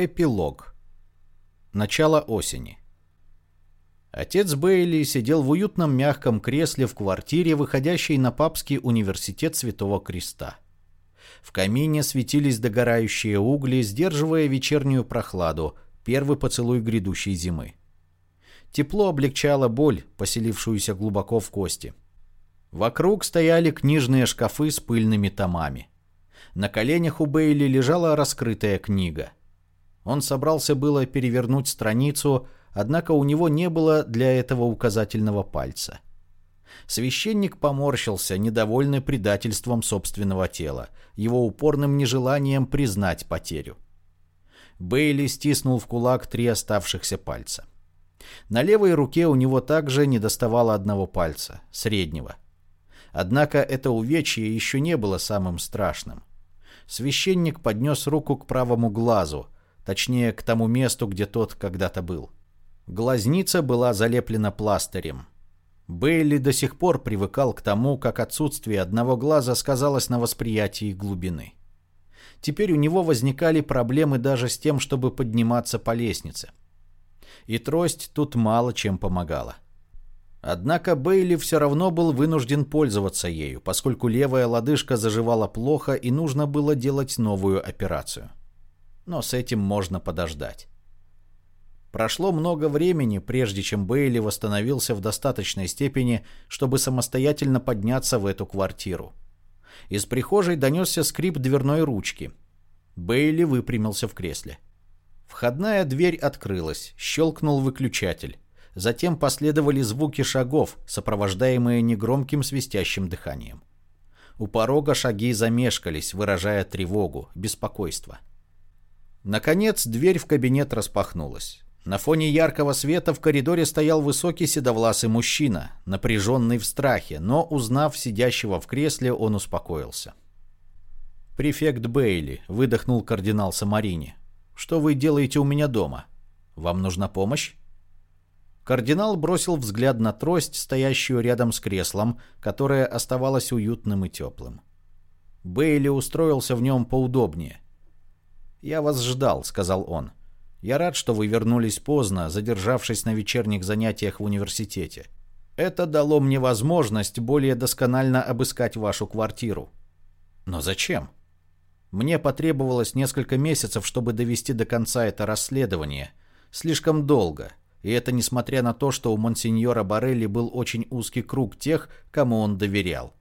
Эпилог. Начало осени. Отец Бейли сидел в уютном мягком кресле в квартире, выходящей на Папский университет Святого Креста. В камине светились догорающие угли, сдерживая вечернюю прохладу, первый поцелуй грядущей зимы. Тепло облегчало боль, поселившуюся глубоко в кости. Вокруг стояли книжные шкафы с пыльными томами. На коленях у Бейли лежала раскрытая книга – он собрался было перевернуть страницу, однако у него не было для этого указательного пальца. Священник поморщился, недовольный предательством собственного тела, его упорным нежеланием признать потерю. Бейли стиснул в кулак три оставшихся пальца. На левой руке у него также недоставало одного пальца, среднего. Однако это увечье еще не было самым страшным. Священник поднес руку к правому глазу, Точнее, к тому месту, где тот когда-то был. Глазница была залеплена пластырем. Бейли до сих пор привыкал к тому, как отсутствие одного глаза сказалось на восприятии глубины. Теперь у него возникали проблемы даже с тем, чтобы подниматься по лестнице. И трость тут мало чем помогала. Однако Бейли все равно был вынужден пользоваться ею, поскольку левая лодыжка заживала плохо и нужно было делать новую операцию но с этим можно подождать. Прошло много времени, прежде чем Бейли восстановился в достаточной степени, чтобы самостоятельно подняться в эту квартиру. Из прихожей донесся скрип дверной ручки. Бейли выпрямился в кресле. Входная дверь открылась, щелкнул выключатель. Затем последовали звуки шагов, сопровождаемые негромким свистящим дыханием. У порога шаги замешкались, выражая тревогу, беспокойство. Наконец, дверь в кабинет распахнулась. На фоне яркого света в коридоре стоял высокий седовласый мужчина, напряженный в страхе, но, узнав сидящего в кресле, он успокоился. «Префект Бейли», — выдохнул кардинал Самарини. «Что вы делаете у меня дома? Вам нужна помощь?» Кардинал бросил взгляд на трость, стоящую рядом с креслом, которое оставалось уютным и теплым. Бейли устроился в нем поудобнее — «Я вас ждал», — сказал он. «Я рад, что вы вернулись поздно, задержавшись на вечерних занятиях в университете. Это дало мне возможность более досконально обыскать вашу квартиру». «Но зачем?» «Мне потребовалось несколько месяцев, чтобы довести до конца это расследование. Слишком долго. И это несмотря на то, что у монсеньора Барелли был очень узкий круг тех, кому он доверял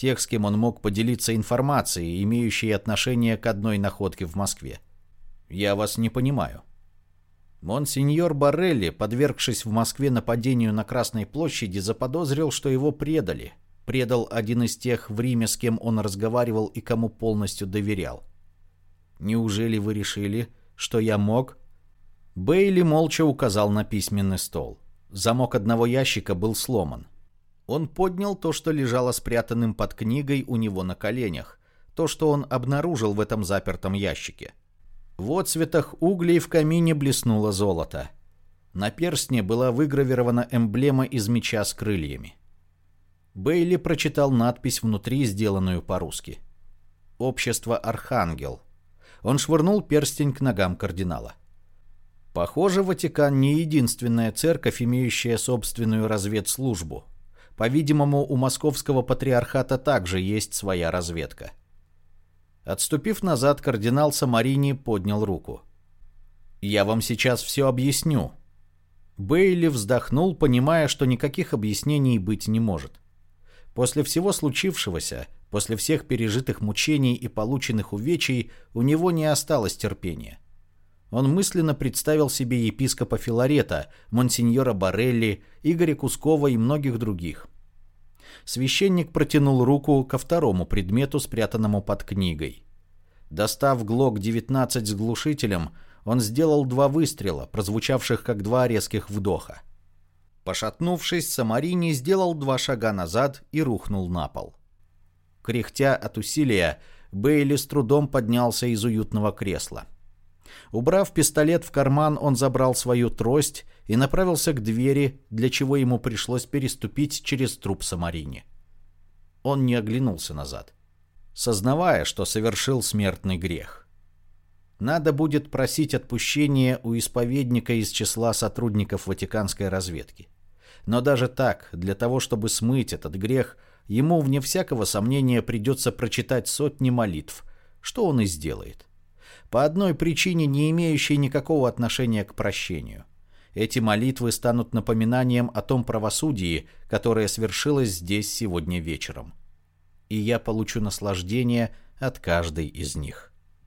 тех, с кем он мог поделиться информацией, имеющей отношение к одной находке в Москве. Я вас не понимаю. Монсеньор Барелли, подвергшись в Москве нападению на Красной площади, заподозрил, что его предали. Предал один из тех в Риме, с кем он разговаривал и кому полностью доверял. Неужели вы решили, что я мог? Бейли молча указал на письменный стол. Замок одного ящика был сломан. Он поднял то, что лежало спрятанным под книгой у него на коленях, то, что он обнаружил в этом запертом ящике. В отцветах углей в камине блеснуло золото. На перстне была выгравирована эмблема из меча с крыльями. Бейли прочитал надпись внутри, сделанную по-русски. «Общество Архангел». Он швырнул перстень к ногам кардинала. Похоже, Ватикан не единственная церковь, имеющая собственную разведслужбу. По-видимому, у московского патриархата также есть своя разведка. Отступив назад, кардинал Самарини поднял руку. «Я вам сейчас все объясню». Бейли вздохнул, понимая, что никаких объяснений быть не может. После всего случившегося, после всех пережитых мучений и полученных увечий, у него не осталось терпения. Он мысленно представил себе епископа Филарета, монсеньора Барелли, Игоря Кускова и многих других. Священник протянул руку ко второму предмету, спрятанному под книгой. Достав ГЛОК-19 с глушителем, он сделал два выстрела, прозвучавших как два резких вдоха. Пошатнувшись, Самарини сделал два шага назад и рухнул на пол. Кряхтя от усилия, Бейли с трудом поднялся из уютного кресла. Убрав пистолет в карман, он забрал свою трость и направился к двери, для чего ему пришлось переступить через труп Самарини. Он не оглянулся назад, сознавая, что совершил смертный грех. надо будет просить отпущения у исповедника из числа сотрудников Ватиканской разведки. Но даже так, для того, чтобы смыть этот грех, ему, вне всякого сомнения, придется прочитать сотни молитв, что он и сделает. По одной причине, не имеющей никакого отношения к прощению. Эти молитвы станут напоминанием о том правосудии, которое свершилось здесь сегодня вечером. И я получу наслаждение от каждой из них.